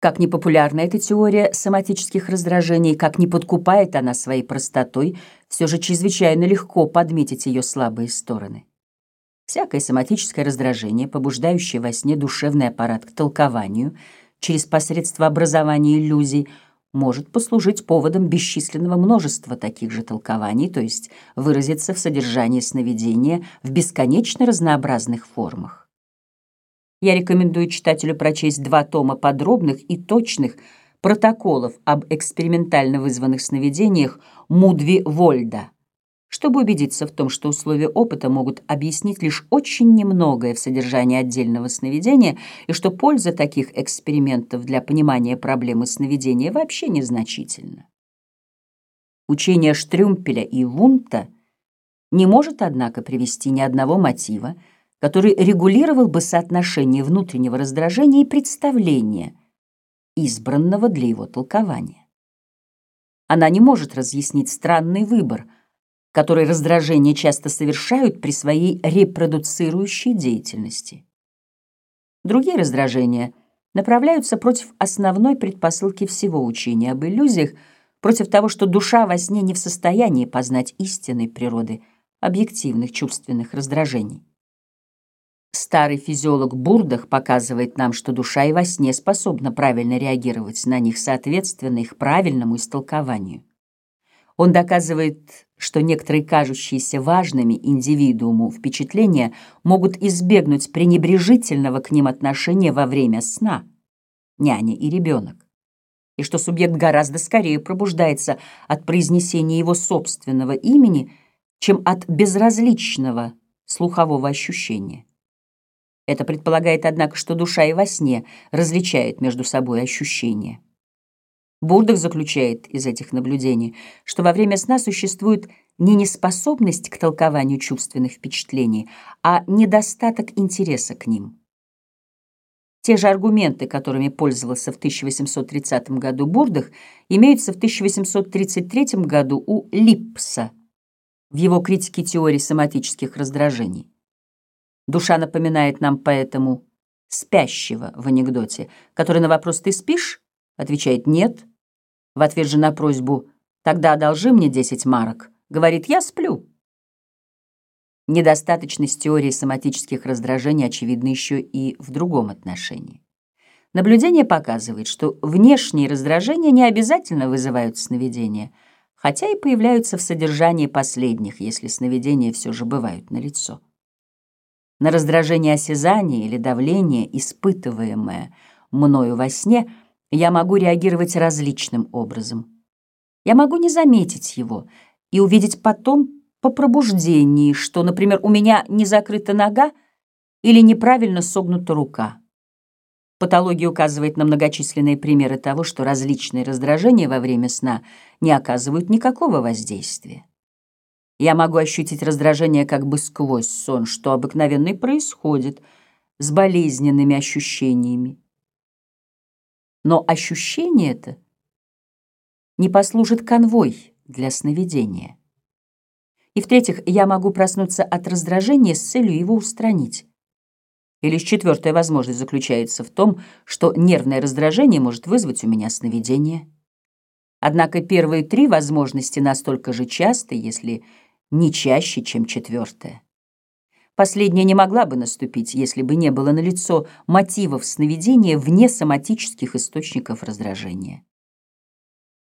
Как ни популярна эта теория соматических раздражений, как не подкупает она своей простотой, все же чрезвычайно легко подметить ее слабые стороны. Всякое соматическое раздражение, побуждающее во сне душевный аппарат к толкованию через посредство образования иллюзий, может послужить поводом бесчисленного множества таких же толкований, то есть выразиться в содержании сновидения в бесконечно разнообразных формах. Я рекомендую читателю прочесть два тома подробных и точных протоколов об экспериментально вызванных сновидениях Мудви Вольда, чтобы убедиться в том, что условия опыта могут объяснить лишь очень немногое в содержании отдельного сновидения и что польза таких экспериментов для понимания проблемы сновидения вообще незначительна. Учение Штрюмпеля и Вунта не может, однако, привести ни одного мотива, который регулировал бы соотношение внутреннего раздражения и представления, избранного для его толкования. Она не может разъяснить странный выбор, который раздражения часто совершают при своей репродуцирующей деятельности. Другие раздражения направляются против основной предпосылки всего учения об иллюзиях, против того, что душа во сне не в состоянии познать истинной природы объективных чувственных раздражений. Старый физиолог Бурдах показывает нам, что душа и во сне способна правильно реагировать на них соответственно их правильному истолкованию. Он доказывает, что некоторые кажущиеся важными индивидууму впечатления могут избегнуть пренебрежительного к ним отношения во время сна, няня и ребенок, и что субъект гораздо скорее пробуждается от произнесения его собственного имени, чем от безразличного слухового ощущения. Это предполагает, однако, что душа и во сне различает между собой ощущения. Бурдах заключает из этих наблюдений, что во время сна существует не неспособность к толкованию чувственных впечатлений, а недостаток интереса к ним. Те же аргументы, которыми пользовался в 1830 году Бурдах, имеются в 1833 году у Липса в его критике теории соматических раздражений. Душа напоминает нам поэтому спящего в анекдоте, который на вопрос «ты спишь?» отвечает «нет». В ответ же на просьбу «тогда одолжи мне 10 марок» говорит «я сплю». Недостаточность теории соматических раздражений очевидна еще и в другом отношении. Наблюдение показывает, что внешние раздражения не обязательно вызывают сновидения, хотя и появляются в содержании последних, если сновидения все же бывают налицо. На раздражение осязания или давление, испытываемое мною во сне, я могу реагировать различным образом. Я могу не заметить его и увидеть потом по пробуждении, что, например, у меня не закрыта нога или неправильно согнута рука. Патология указывает на многочисленные примеры того, что различные раздражения во время сна не оказывают никакого воздействия. Я могу ощутить раздражение как бы сквозь сон, что обыкновенно и происходит с болезненными ощущениями. Но ощущение это не послужит конвой для сновидения. И в-третьих, я могу проснуться от раздражения с целью его устранить. И лишь четвертая возможность заключается в том, что нервное раздражение может вызвать у меня сновидение. Однако первые три возможности настолько же часто, если не чаще, чем четвертая. Последняя не могла бы наступить, если бы не было налицо мотивов сновидения вне соматических источников раздражения.